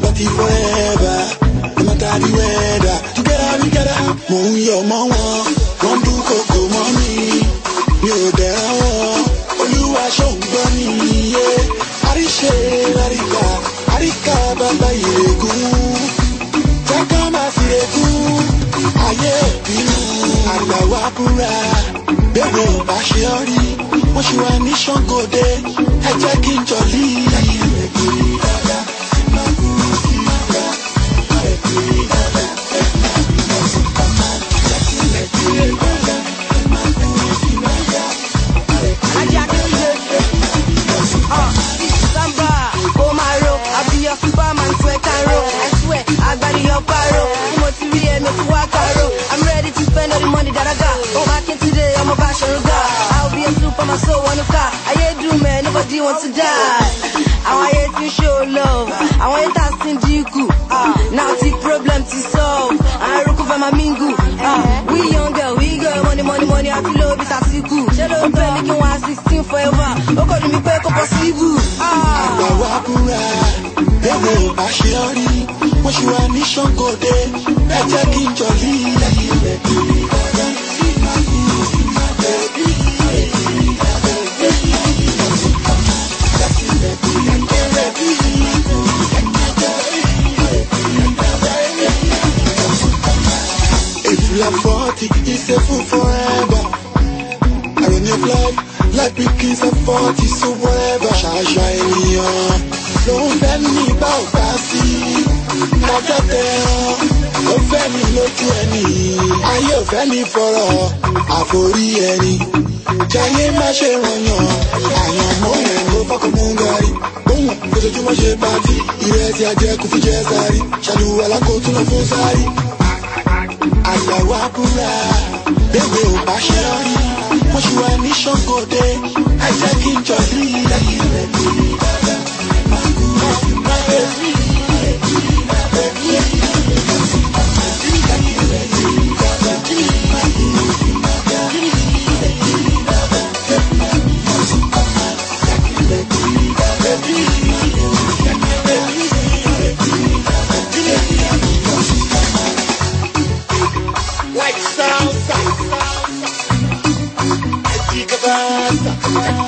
party forever. No matter the weather, together we gather. Mo ń yọ ọmọ wọn, wọ́n ń dúnkokò mọ́ mi. Mi ò dẹ̀ra wọn, olúwa ṣó ń gbọ́ mi yé. Àríṣe àríkà, àríkà bàbá ìrègùn. Jákà máa fi règùn, ayé ìbínú. Àgbàwá búra, bébè ò bá ṣe ọ́ rí. that I got. Oh, I can today, I'm a passion of God. I'll be a super, my soul, one of God. I hate do, man, nobody wants to die. I want you to show love. I want you to ask in Duku. Ah, now take problem to solve. I recover my mingu. Uh, we young girl, we go money, money, money. I feel love is a siku. I'm making 116 forever. Oh, God, me pay for possible. Ah. Ewé ìbáṣe ọrí, mo ṣì wà ní Ṣàngóde, ẹ jẹ́ kí n jọ yí ilẹ̀. we forty, it's a fool forever. I run your blood like we kids are forty, so whatever. Ṣàṣà ènìyàn ló ń fẹ́ mi bá òkà sí. Lájà tẹ̀ràn no fẹ́ mi lójú ẹni. Ayé ò fẹ́ mi fọ̀rọ̀ àforí ẹni. Jayé má ṣe rànyàn, àyàn mọ́ ẹ̀ ló fọ́kọ̀ mú gàrí ohun ojoojúmọ́ ṣe bá ti ìrẹsì ajẹkù fi jẹ sáré ṣàlùwà lákòótún lọ fún sáré àgbàwá búra bẹ́ẹ̀ ò bá ṣe rí wọ́n ní ṣàngóde àìjẹ́ 啊。